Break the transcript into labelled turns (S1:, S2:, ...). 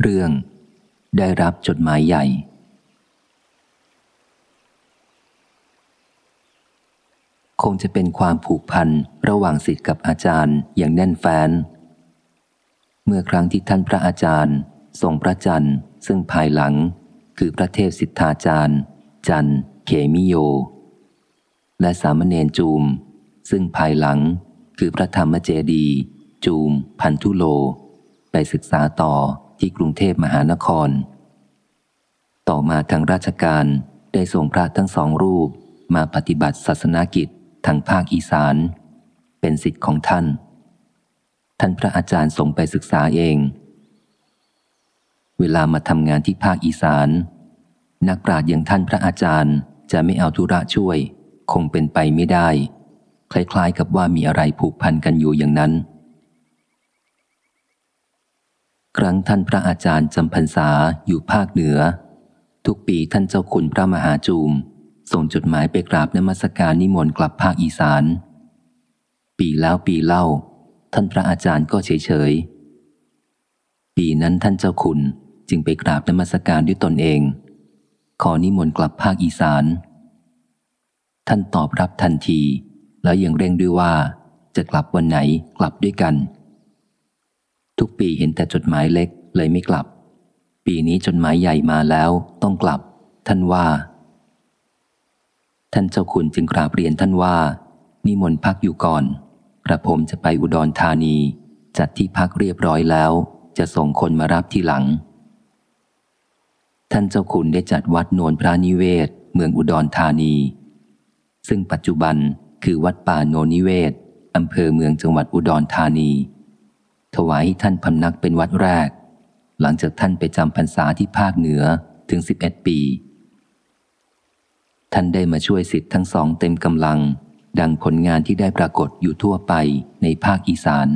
S1: เรื่อง ได้รับจดหมายใหญ่ คงจะเป็นความผูกพันระหว่างศิษย์กับอาจารย์อย่างแน่นแฟ้น เมื่อครั้งที่ท่านพระอาจารย์ทรงพระจันทร์ซึ่งภายหลังคือพระเทพสิทธาจารย์ จันเขมิโย และสามเณรจูม ซึ่งภายหลังคือพระธรรมเจดี จูม พันธุโล ไปศึกษาต่อ ที่กรุงเทพมหานคร ต่อมาทางราชการได้ส่งพระทั้งสองรูปมาปฏิบัติศาสนากิจทางภาคอีสาน เป็นสิทธิ์ของท่าน ท่านพระอาจารย์ส่งไปศึกษาเอง เวลามาทำงานที่ภาคอีสาน นักปราชญ์อย่างท่านพระอาจารย์จะไม่เอาธุระช่วย คงเป็นไปไม่ได้ คล้ายๆกับว่ามีอะไรผูกพันกันอยู่อย่างนั้น ครั้งท่านพระอาจารย์จำพรรษาอยู่ภาคเหนือ ทุกปีท่านเจ้าคุณพระมหาจูม ส่งจดหมายไปกราบนมัสการนิมนต์กลับภาคอีสาน ปีแล้วปีเล่า ท่านพระอาจารย์ก็เฉยเฉยปีนั้นท่านเจ้าคุณจึงไปกราบนมัสการด้วยตนเอง ขอนิมนต์กลับภาคอีสาน ท่านตอบรับทันที แล้วยังเร่งด้วยว่าจะกลับวันไหนกลับด้วยกัน ทุกปีเห็นแต่จดหมายเล็กเลยไม่กลับ ปีนี้จดหมายใหญ่มาแล้วต้องกลับ ท่านว่า ท่านเจ้าคุณจึงกราบเรียนท่านว่า นิมนต์พักอยู่ก่อน กระผมจะไปอุดรธานี จัดที่พักเรียบร้อยแล้ว จะส่งคนมารับที่หลัง ท่านเจ้าคุณได้จัดวัดโนนพระนิเวศ เมืองอุดรธานี ซึ่งปัจจุบันคือวัดป่าโนนิเวศอำเภอเมืองจังหวัดอุดรธานี ถวายท่านพำนักเป็นวัดแรก หลังจากท่านไปจำพรรษาที่ภาคเหนือถึง 11 ปี ท่านได้มาช่วยสิทธิ์ทั้งสองเต็มกำลัง ดังผลงานที่ได้ปรากฏอยู่ทั่วไปในภาคอีสาน